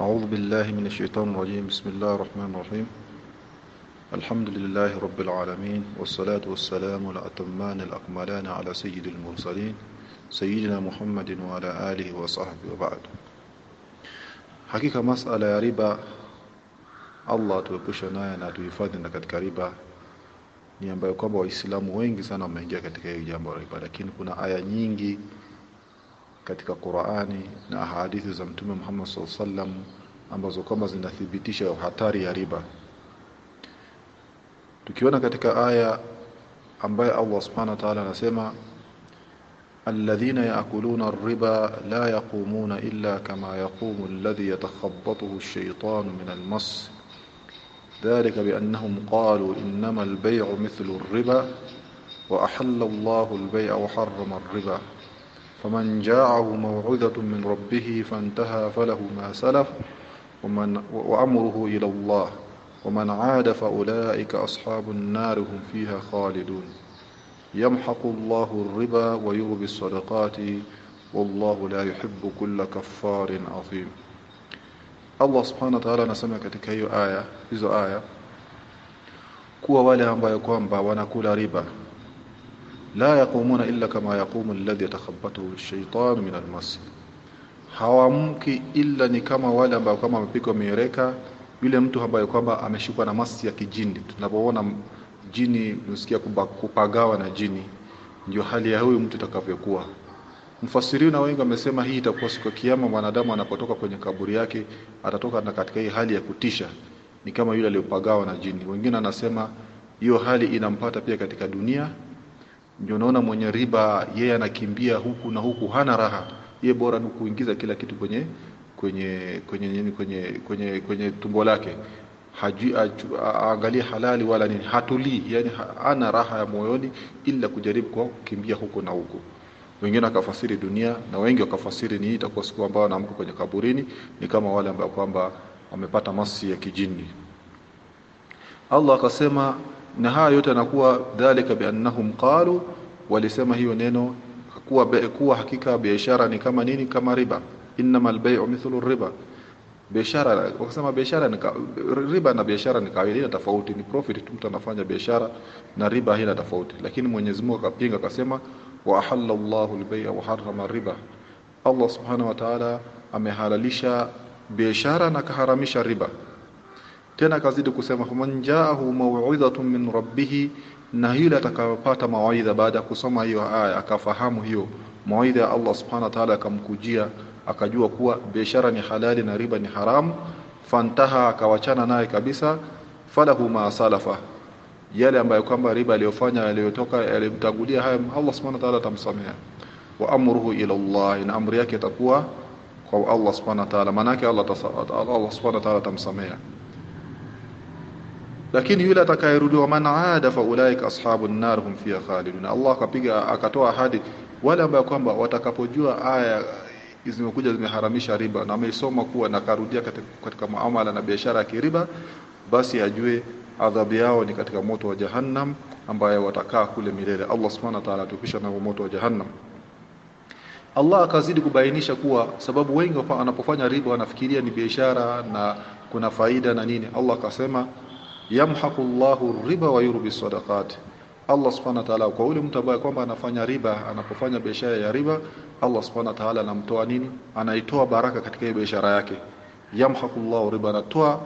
أعوذ بالله من الشيطان الرجيم بسم الله الرحمن الرحيم الحمد لله رب العالمين والصلاة والسلام الأتمان الأكملان على سيد المرسلين سيدنا محمد وعلى آله وصحبه وبعد hakika masala ya riba Allah atuepushe naye na atuhifadhi na katika riba ni ambayo kwamba waislamu wengi sana wameingia katika hiyo jambo la riba lakini kuna aya nyingi katika Qur'ani na hadithi za Mtume Muhammad SAW sallam ambazo kwamba zinathibitisha hatari ya riba tukiona katika aya ambayo Allah subhanahu wa ta'ala anasema الذين يأكلون الربا لا يقومون إلا كما يقوم الذي يتخبطه الشيطان من المس ذلك بأنهم قالوا إنما البيع مثل الربا وأحل الله البيع وحرم الربا فمن جاءه موعظة من ربه فانتهى فله ما سلف ومن وأمره إلى الله ومن عاد فأولئك أصحاب النار هم فيها خالدون. يمحق الله الربا ويربي الصدقات والله لا يحب كل كفار عظيم. Allah subhanahu wa ta'ala anasema katika hiyo aya hizo aya kuwa wale ambao kwamba wanakula riba la yaqumuna illa kama yaqumu alladhi yatakhabbathu ash-shaytan min al-mas. Hawamki illa ni kama wale ambao kama wamepigwa miereka yule mtu ambaye kwamba ameshikwa na masi ya kijini. Tunapoona jini unasikia kupagawa na jini. Ndio hali ya huyu mtu itakavyokuwa. Mfasiri na wengi wamesema hii itakuwa siku ya kiyama mwanadamu anapotoka kwenye kaburi yake atatoka na katika hii hali ya kutisha. Ni kama yule aliyopagawa na jini. Wengine anasema hiyo hali inampata pia katika dunia ndio unaona mwenye riba yeye anakimbia huku na huku hana raha. Yeye bora ni kuingiza kila kitu kwenye kwenye kwenye kwenye kwenye kwenye, kwenye tumbo lake. Haji aangalie halali wala nini. Hatulii yani ana raha ya moyoni ila kujaribu kwa kukimbia huko na huko. Wengine wakafasiri dunia na wengi wakafasiri ni itakuwa siku ambayo anaamka kwenye kaburini ni kama wale ambao kwamba wamepata masi ya kijini. Allah akasema na haya yote yanakuwa dhalika biannahum qalu walisema hiyo neno kuwa kuwa hakika biashara ni kama nini? Kama riba. Innamal bay'u mithlu riba. Biashara wakasema biashara ni riba na biashara ni kawaida tofauti. Ni profit tu mtu anafanya biashara na riba haina tofauti. Lakini Mwenyezi Mungu akapinga akasema wa ahalla Allahu al-bay'a wa harrama riba. Allah subhanahu wa ta'ala amehalalisha biashara na kaharamisha riba tena kazidi kusema faman ja'ahu maw'izatun min rabbih na yule atakayopata mawaidha baada ya kusoma hiyo aya akafahamu hiyo mawaidha ya Allah subhanahu wa ta'ala akamkujia akajua kuwa biashara ni halali na riba ni haramu. Fantaha akawachana naye kabisa. Falahu ma salafa yale ambayo kwamba riba aliyofanya yaliyotoka yalimtangulia haya Allah subhanahu wa ta'ala atamsamea wa amruhu ila Allah na amri yake itakuwa kwa Allah subhanahu wa ta'ala. Manake Allah Allah subhanahu wa ta'ala atamsamea lakini yule atakayerudiwa man aada fa ulaika ashabun nar hum fiha khalidun. Allah akapiga akatoa ahadi. Wale ambao kwamba watakapojua aya zimekuja zimeharamisha riba na ameisoma kuwa na karudia katika, katika muamala na biashara ya kiriba basi ajue adhabu yao ni katika moto wa jahannam ambayo watakaa kule milele. Allah subhanahu wa ta'ala atupisha na moto wa jahannam. Allah akazidi kubainisha kuwa sababu wengi wanapofanya riba wanafikiria ni biashara na kuna faida na nini. Allah akasema yamhaqu Allahu riba wa yurbi sadaqat. Allah subhanahu wa ta'ala kwa yule mtu ambaye kwamba anafanya riba anapofanya biashara ya riba Allah subhanahu wa ta'ala anamtoa nini? Anaitoa baraka katika hiyo biashara yake. Yamhaqu Allahu riba anatoa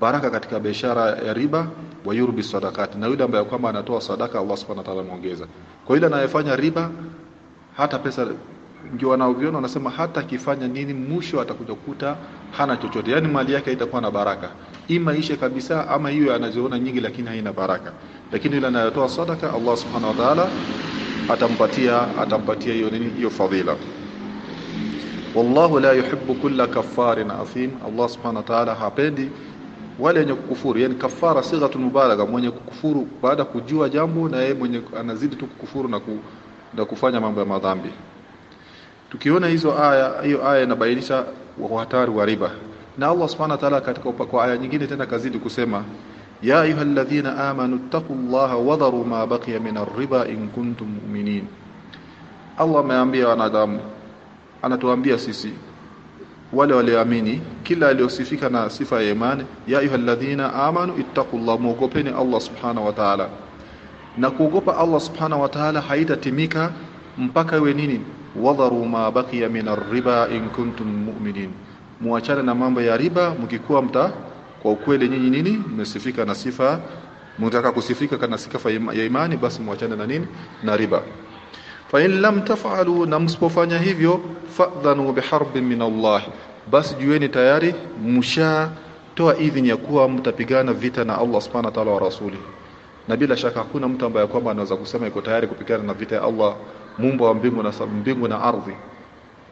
baraka katika biashara ya riba wa yurbi sadaqat. Na yule ambaye kwamba anatoa sadaka Allah subhanahu wa ta'ala muongeza kwa yule anayefanya riba hata pesa ndio wanaoviona wanasema hata akifanya nini mwisho atakuja kukuta hana chochote. Yani mali yake haitakuwa na baraka. Ima ishe kabisa ama hiyo anaziona nyingi lakini haina baraka. Lakini yule anayotoa sadaka Allah subhanahu wa ta'ala atampatia atampatia hiyo nini hiyo fadhila. Wallahu la yuhibbu kulla kaffarin athim. Allah subhanahu wa ta'ala hapendi wale wenye kukufuru. Yani kafara sighatun mubalagha mwenye kukufuru baada kujua jambo na yeye mwenye anazidi tu kukufuru na, ku, na kufanya mambo ya madhambi tukiona hizo aya hiyo aya inabainisha hatari wa riba. Na Allah subhanahu wa ta'ala katika kwa aya nyingine tena kazidi kusema ya ayyuhalladhina amanu taqullaha wadharu ma baqiya min ar-riba in kuntum mu'minin. Allah ameambia wanadamu anatuambia sisi wale walioamini kila aliyosifika na sifa ya imani ya ayyuhalladhina amanu ittaqullaha muogopeni Allah subhanahu wa ta'ala. Na kuogopa Allah subhanahu wa ta'ala haitatimika mpaka iwe nini wadharu ma baqiya min ar-riba in kuntum mu'minin. Muachane na mambo ya riba mkikuwa mta kwa ukweli nyinyi nini mmesifika na sifa mtaka kusifika kana sifa ya imani basi muachane na nini na riba. Fa in lam taf'alu na msipofanya hivyo fa'dhanu biharbin min Allah. Basi jueni tayari mshatoa idhini ya kuwa mtapigana vita na Allah subhanahu wa ta'ala wa rasuli. Na bila shaka hakuna mtu ambaye kwamba anaweza kusema yuko tayari kupigana na vita ya Allah muumba wa mbingu na mbingu na ardhi.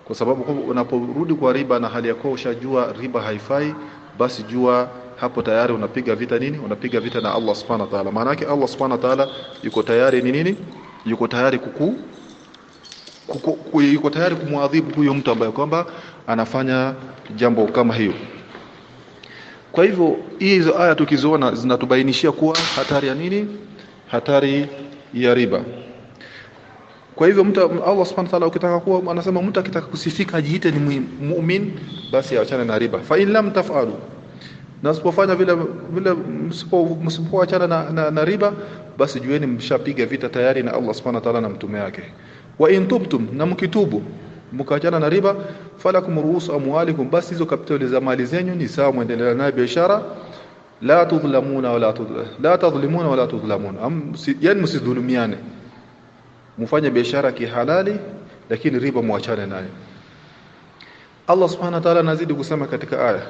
Kwa sababu unaporudi kwa riba na hali yako ushajua riba haifai basi jua hapo tayari unapiga vita nini? Unapiga vita na Allah subhanahu wa ta'ala. Maana yake Allah subhanahu wa ta'ala yuko tayari ni nini? Yuko tayari kuku, yuko tayari kumwadhibu huyo mtu ambaye kwamba anafanya jambo kama hiyo. Kwa hivyo hizo aya tukiziona zinatubainishia kuwa hatari ya nini? Hatari ya riba kwa hivyo mtu Allah subhanahu wa ta'ala ukitaka kuwa anasema mtu akitaka kusifika ajiite ni muumini basi aachane na riba. Fa in lam taf'alu. Na msipofanya vile vile msipoachana na, na, na riba basi jueni mshapiga vita tayari na Allah subhanahu wa ta'ala na mtume wake. Wa in tubtum na mkitubu mkaachana na riba falakum ruusu amwalikum basi hizo kapitali za mali zenyu ni sawa muendelea nayo biashara. La tudhlamuna wala tudhlamuna la tadhlimuna wala tudhlamuna yani msidhulumiane mfanye biashara kihalali lakini riba muachane nayo. Allah subhanahu wa ta'ala anazidi kusema katika aya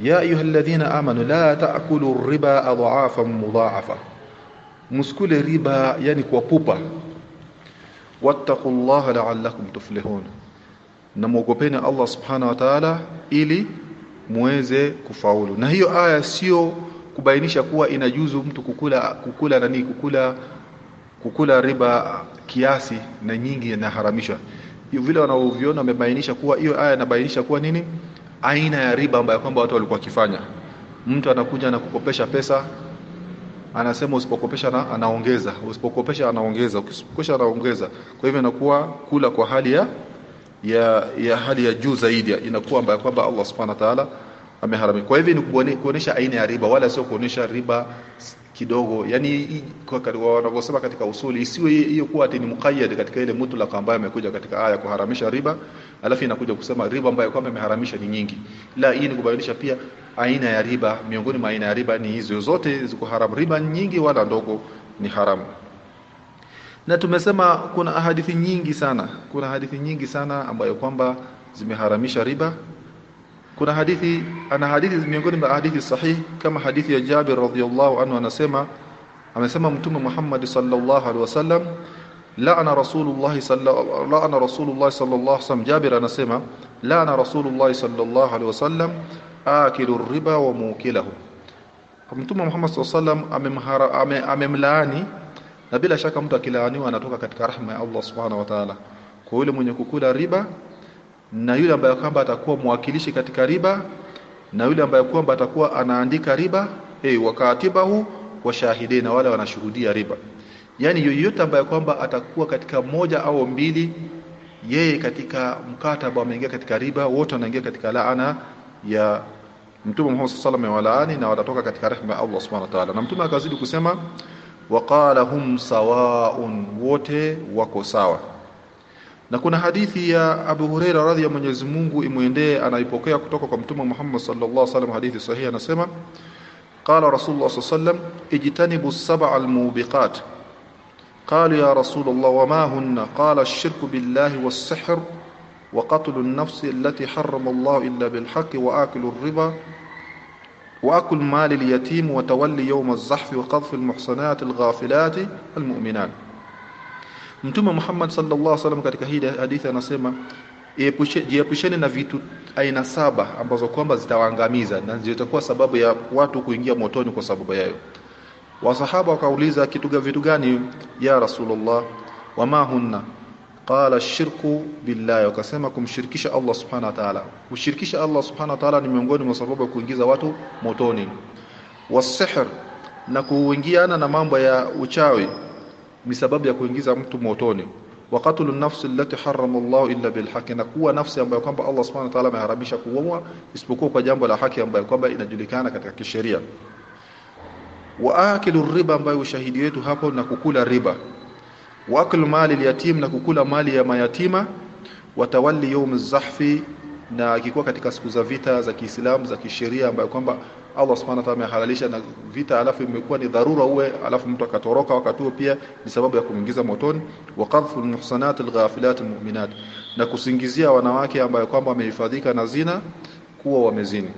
ya ayyuhalladhina amanu la ta'kulu riba adhafan mudha'afa. Muskule riba yani kwa pupa. Wattaqullaha la'allakum tuflihun. Na muogopeni Allah subhanahu wa ta'ala ili muweze kufaulu. Na hiyo aya sio kubainisha kuwa inajuzu mtu kukula kukula nani kukula kukula riba kiasi na nyingi inaharamishwa vile wanavyoviona wamebainisha kuwa hiyo aya inabainisha kuwa nini? Aina ya riba ambayo kwamba watu walikuwa wakifanya. Mtu anakuja na kukopesha pesa anasema usipokopesha na, anaongeza. Usipokopesha anaongeza. Ukisipokopesha anaongeza. Kwa hivyo inakuwa kula kwa hali ya ya, ya hali ya juu zaidi. Inakuwa ambayo kwamba Allah subhanahu wa ta'ala ameharamisha kwa hivyo ni kuonesha aina ya riba wala sio kuonesha riba kidogo. Yani wanavyosema katika usuli isiwe hiyo kuwa ati ni muqayyad katika ile mutlaq ambayo imekuja katika aya kuharamisha riba alafu inakuja kusema riba ambayo kwamba imeharamisha ni nyingi. La hii ni kubainisha pia aina ya riba. Miongoni mwa aina ya riba ni hizo zote ziko haram. Riba nyingi wala ndogo ni haramu na tumesema kuna hadithi nyingi sana kuna hadithi nyingi sana ambayo kwamba zimeharamisha riba kuna hadithi ana hadithi miongoni mwa hadithi sahihi kama hadithi ya Jabir radhiyallahu anhu anasema amesema mtume Muhammad sallallahu alaihi wasallam la'ana rasulullah sallallahu la'ana rasulullah sallallahu alaihi wasallam. Jabir anasema la'ana rasulullah sallallahu alaihi wasallam akilu riba wa mukilahu. Mtume Muhammad sallallahu alaihi wasallam amemlaani na bila shaka mtu akilaaniwa anatoka katika rahma ya Allah subhanahu wa ta'ala. Kwa yule mwenye kukula riba na yule ambaye kwamba atakuwa mwakilishi katika riba na yule ambaye kwamba atakuwa anaandika riba hey, wakatibahu wa shahidina wale wanashuhudia riba. Yani yoyote ambaye kwamba atakuwa katika moja au mbili yeye katika mkataba ameingia katika riba wote wanaingia katika laana ya Mtume Muhammad sallallahu alaihi wasallam na watatoka katika rehema ya Allah subhanahu wa ta'ala. Na mtume akazidi kusema waqala hum sawaun wote wako sawa na kuna hadithi ya Abu Huraira radhi ya Mwenyezi Mungu imwendee anaipokea kutoka kwa Mtume Muhammad sallallahu alaihi wasallam hadithi sahihi anasema qala Rasulullah sallallahu alaihi wasallam ijtanibu as-sab'a al-mubiqat قالوا يا رسول الله وما هن قال الشرك بالله والسحر وقتل النفس التي حرم الله إلا بالحق وآكل الربا وأكل مال اليتيم وتولي يوم الزحف وقذف المحصنات الغافلات المؤمنات Mtume Muhammad sallallahu alaihi wasallam katika hii hadithi anasema jiepusheni na vitu aina saba ambazo kwamba zitawaangamiza na zitakuwa sababu ya watu kuingia motoni kwa sababu yayo. Wasahaba wakauliza kitu vitu gani ya Rasulullah? Wama hunna? Qala shirku billahi. Wakasema kumshirikisha Allah subhanahu wa ta'ala. Kushirikisha Allah subhanahu wa ta'ala ni miongoni mwa sababu ya kuingiza watu motoni. Wasihr na kuingiana na mambo ya uchawi ni sababu ya kuingiza mtu motoni. Wa qatlu an-nafs allati harrama Allah illa bil haqq na kuwa nafsi ambayo kwamba Allah subhanahu wa ta'ala ameharamisha kuua isipokuwa kwa jambo la haki ambayo kwamba inajulikana katika kisheria. Wa akilu riba ambayo ushahidi wetu hapo na kukula riba. Wa aklu mali yatim na kukula mali ya mayatima. Wa tawalli yawm az-zahfi na akikuwa katika siku za vita za Kiislamu za kisheria ambayo kwamba Allah subhanahu wa ta'ala amehalalisha na vita alafu imekuwa ni dharura uwe alafu mtu akatoroka wakati pia ni sababu ya kumingiza motoni. Wa qadhfu almuhsanat alghafilat almu'minat na kusingizia wanawake ambayo kwamba wamehifadhika na zina kuwa wamezini.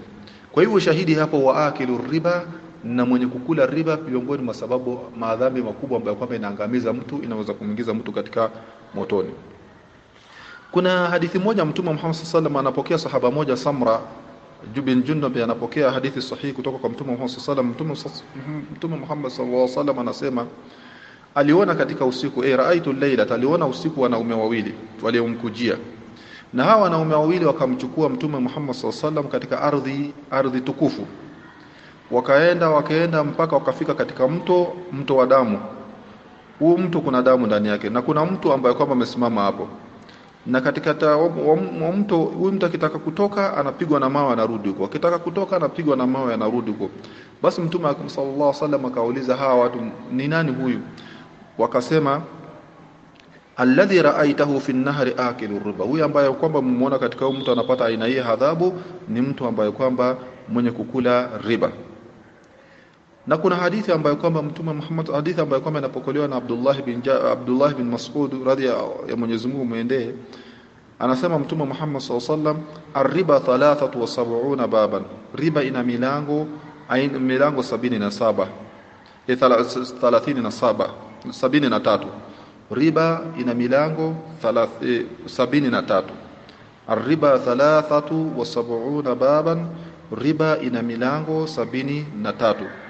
Kwa hivyo shahidi hapo wa akilu riba na mwenye kukula riba miongoni mwa sababu maadhambi makubwa ambayo kwamba inaangamiza mtu inaweza kumingiza mtu katika motoni. Kuna hadithi moja mtume Muhammad sallallahu alaihi wasallam anapokea sahaba moja Samra bin Jundub anapokea hadithi sahihi kutoka kwa mtume Muhammad sallallahu alaihi wasallam. Mtume Muhammad sallallahu alaihi wasallam anasema aliona katika usiku eh raaitu layla aliona usiku wanaume wawili waliomkujia. Na hawa wanaume wawili wakamchukua mtume Muhammad sallallahu alaihi wasallam katika ardhi ardhi tukufu. Wakaenda wakaenda mpaka wakafika katika mto mto wa damu. Huu mto kuna damu ndani yake na kuna mtu ambaye kwamba amesimama hapo na katika ta, wa, mto huyu mtu akitaka kutoka anapigwa na mawe anarudi huko. Akitaka kutoka anapigwa na mawe anarudi huko. Basi mtume sallallahu alaihi wasallam akauliza hawa watu ni nani huyu? Wakasema alladhi ra'aitahu fi an-nahri akilu riba huyu ambaye kwamba mmuona katika mtu anapata aina hii adhabu ni mtu ambaye kwamba mwenye kukula riba na kuna hadithi ambayo kwamba mtume Muhammad hadithi ambayo kwamba inapokelewa na Abdullah bin ja, Abdullah bin Mas'ud radhi ya Mwenyezi Mungu muendee anasema mtume Muhammad sallallahu alaihi wasallam arriba 73 baban. Riba ina milango aina milango 77 37 73 riba ina milango 73 arriba 73 baban. Riba ina milango 73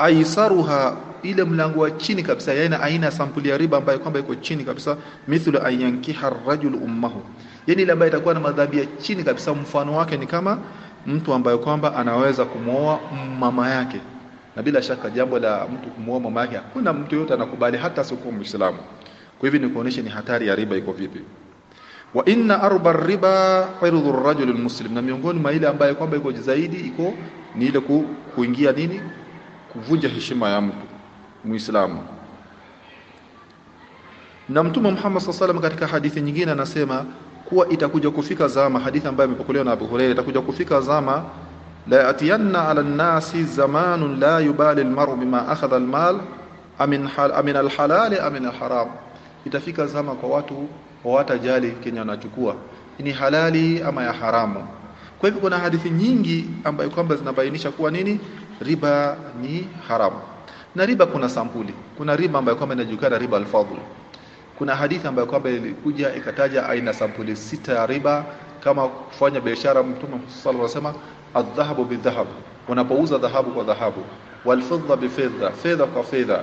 aisaruha ile mlango wa chini kabisa yaani aina ya sampuli ya riba ambayo kwamba iko chini kabisa mithlu ayankiha ar-rajul ummahu. Yani ile ambayo itakuwa na madhabi ya chini kabisa mfano wake ni kama mtu ambaye kwamba anaweza kumwoa mama yake. Na bila shaka jambo la mtu kumwoa mama yake hakuna mtu yote anakubali hata siku muislamu. Kwa hivyo ni kuonesha ni hatari ya riba iko vipi. Wa inna arba riba irdhu ar-rajul al-muslim na miongoni mwa ile ambayo kwamba iko zaidi iko ni ile ku, kuingia nini kuvunja heshima ya mtu muislamu. Na mtume Muhammad SAW katika hadithi nyingine anasema kuwa itakuja kufika zama hadithi ambayo imepokelewa na Abu Hurairah itakuja kufika zama la atiyanna ala nasi zamanun la yubali almar'u bima akhadha almal amin hal amin alhalal amin alharam. Itafika zama kwa watu hawatajali kenye wanachukua. Ni halali ama ya haramu? Kwa hivyo kuna hadithi nyingi ambayo kwamba zinabainisha kuwa nini riba ni haramu na riba kuna sampuli. Kuna riba ambayo kwamba inajulikana riba al-fadl. Kuna hadithi ambayo kwamba ilikuja ikataja aina sampuli sita ya riba kama kufanya biashara mtume sallallahu alaihi wasallam adh-dhahabu bidhahab unapouza dhahabu kwa dhahabu. Walfidda bifidda fedha kwa fedha.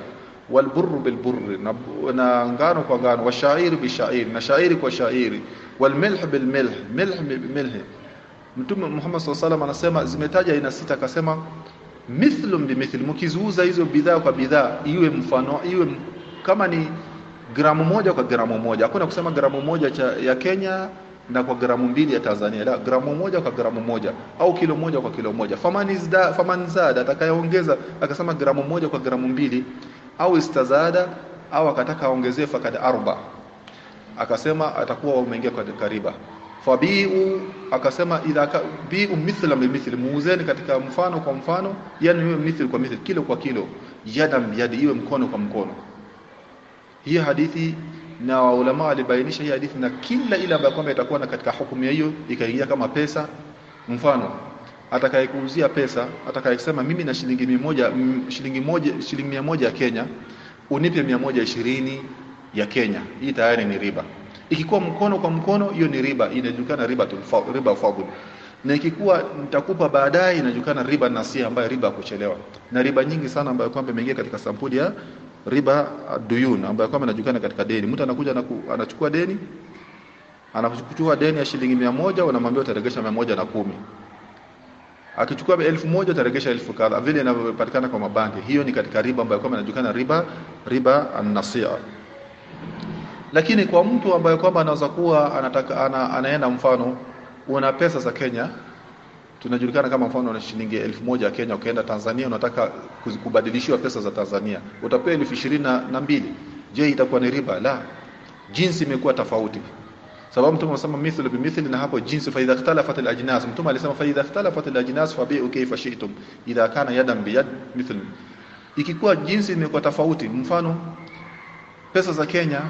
Walburru bilburri na, na ngano kwa ngano. Washairi bishairi na shairi kwa shairi. Walmilh bilmilh milh bilmilh mtume Muhammad sallallahu alaihi wasallam anasema zimetaja aina sita akasema mithlun bimithli mkizuuza hizo bidhaa kwa bidhaa iwe mfano iwe kama ni gramu moja kwa gramu moja. Hakuna kusema gramu moja cha, ya Kenya na kwa gramu mbili ya Tanzania. La gramu moja kwa gramu moja au kilo moja kwa kilo moja. Famani zada atakayeongeza akasema gramu moja kwa gramu mbili au istazada au akataka aongezee fakad arba. Akasema atakuwa umeingia kwa riba fabiu akasema idha biu mithla bimithli muuzeni katika mfano kwa mfano yani iwe mithli kwa mithli kilo kwa kilo yadam yadi iwe mkono kwa mkono. Hii hadithi na waulama walibainisha hii hadithi na kila ile ambayo kwamba itakuwa na katika hukumu hiyo ikaingia kama pesa. Mfano atakayekuuzia pesa atakayesema mimi na shilingi 100 shilingi moja shilingi 100 ya Kenya unipe 120 ya Kenya. Hii tayari ni riba ikikuwa mkono kwa mkono hiyo ni riba. Inajulikana riba riba fadhil na ikikuwa nitakupa baadaye inajulikana riba nasia ambayo riba kuchelewa. Na riba nyingi sana ambayo kwamba imeingia katika sampuli ya riba duyun ambayo kwamba inajulikana katika deni. Mtu anakuja na anachukua deni anachukua deni ya shilingi mia moja unamwambia utaregesha mia moja na kumi. Akichukua elfu moja utaregesha elfu kadha vile inavyopatikana kwa mabanki hiyo ni katika riba ambayo kwamba inajulikana riba riba an-nasia lakini kwa mtu ambaye kwamba anaweza kuwa anataka ana, anaenda mfano una pesa za Kenya tunajulikana kama mfano na shilingi elfu moja ya Kenya ukaenda Tanzania unataka kubadilishiwa pesa za Tanzania utapewa elfu ishirini na mbili. Je itakuwa ni riba? La. Jinsi imekuwa tofauti. Sababu mtume anasema mithlu bimithli na hapo jinsi fa idha ikhtalafat alajnas. Mtume alisema fa idha ikhtalafat fa bi'u kayfa shi'tum idha kana yadan biyad mithlu ikikuwa jinsi imekuwa tofauti mfano pesa za Kenya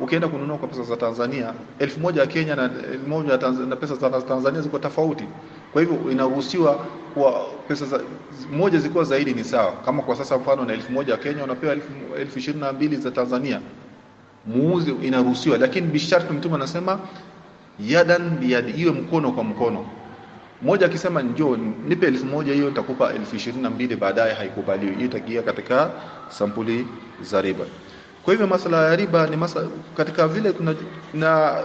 ukienda kununua kwa pesa za Tanzania elfu moja ya Kenya na elfu moja na pesa za Tanzania ziko tofauti. Kwa hivyo inaruhusiwa kwa pesa za moja zikuwa zaidi ni sawa. Kama kwa sasa mfano na elfu moja ya Kenya unapewa elfu, elfu ishirini na mbili za Tanzania. Muuzi inaruhusiwa. Lakini bisharti mtume anasema yadan biyadi iwe mkono kwa mkono. Mmoja akisema njoo nipe elfu moja hiyo nitakupa elfu ishirini na mbili baadaye haikubaliwi. Hiyo itakia katika sampuli za riba kwa hivyo masala ya riba ni masala, katika vile kuna na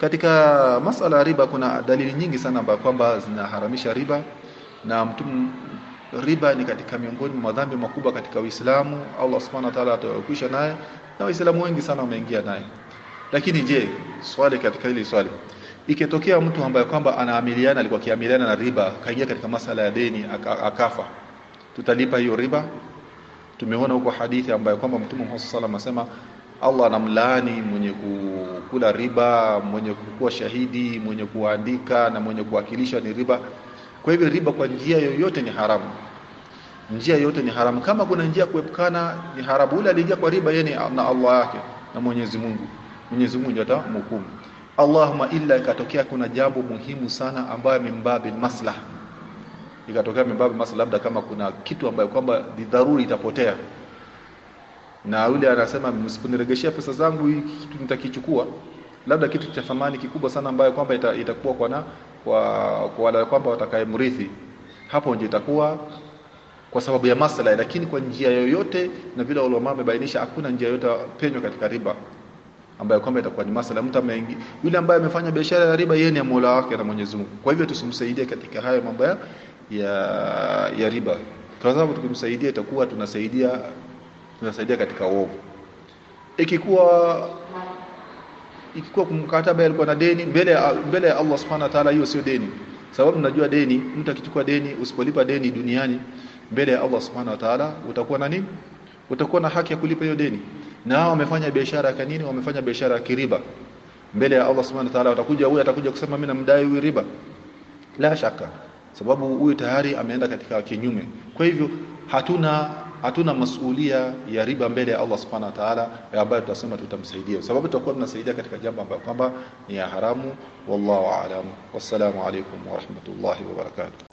katika masala ya riba kuna dalili nyingi sana kwamba zinaharamisha riba na mtu riba ni katika miongoni mwa dhambi makubwa katika Uislamu. Allah Subhanahu wa ta'ala atawakisha naye na Waislamu wengi sana wameingia naye. Lakini je swali katika hili swali ikitokea mtu ambaye kwamba anaamiliana alikuwa kiamiliana na riba kaingia katika masala ya deni akafa tutalipa hiyo riba tumeona huko hadithi ambayo kwamba Mtume Muhammad sallallahu alaihi wasallam Allah anamlaani mwenye kukula riba mwenye kuwa shahidi mwenye kuandika na mwenye kuwakilisha ni riba. Kwa hivyo riba kwa njia yoyote ni haramu. Njia yoyote ni haramu. Kama kuna njia kuepukana ni haramu. Ule aliingia kwa riba yeye na Allah yake na Mwenyezi Mungu. Mwenyezi Mungu atamhukumu. Allahumma illa ikatokea kuna jambo muhimu sana ambayo mimbabi maslaha ikatokea mimbabi masa labda kama kuna kitu ambayo kwamba ni dharuri itapotea. Na yule anasema msiponiregeshia pesa zangu hii kitu nitakichukua. Labda kitu cha thamani kikubwa sana ambayo kwamba ita, itakuwa kwa na kwa kwa wale kwamba watakayemrithi. Hapo ndio itakuwa kwa sababu ya maslahi lakini kwa njia yoyote na vile ulama wamebainisha hakuna njia yoyote penyo katika riba ambayo kwamba itakuwa ni masala mtu ameingi yule ambaye amefanya biashara ya riba yeye ni Mola wake na Mwenyezi Mungu. Kwa hivyo tusimsaidie katika hayo mambo ya ya ya riba. Kwa sababu tukimsaidia itakuwa tunasaidia tunasaidia katika uovu. Ikikuwa ikikuwa kumkataba alikuwa na deni mbele mbele ya Allah Subhanahu wa Ta'ala hiyo sio deni. Sababu tunajua deni mtu akichukua deni usipolipa deni duniani mbele ya Allah Subhanahu wa Ta'ala utakuwa na nini? Utakuwa na haki ya kulipa hiyo deni. Na hao wamefanya biashara ya nini wamefanya biashara ya kiriba. Mbele ya Allah Subhanahu wa Ta'ala utakuja huyu atakuja kusema mimi namdai huyu riba. La shaka sababu huyu tayari ameenda katika kinyume. Kwa hivyo hatuna hatuna masulia ya riba mbele ya Allah Subhanahu wa Ta'ala ambayo tutasema tutamsaidia. Sababu tutakuwa tunasaidia katika jambo ambalo kwamba ni ya haramu. Wallahu aalam wassalamu alaykum wa rahmatullahi wa barakatuh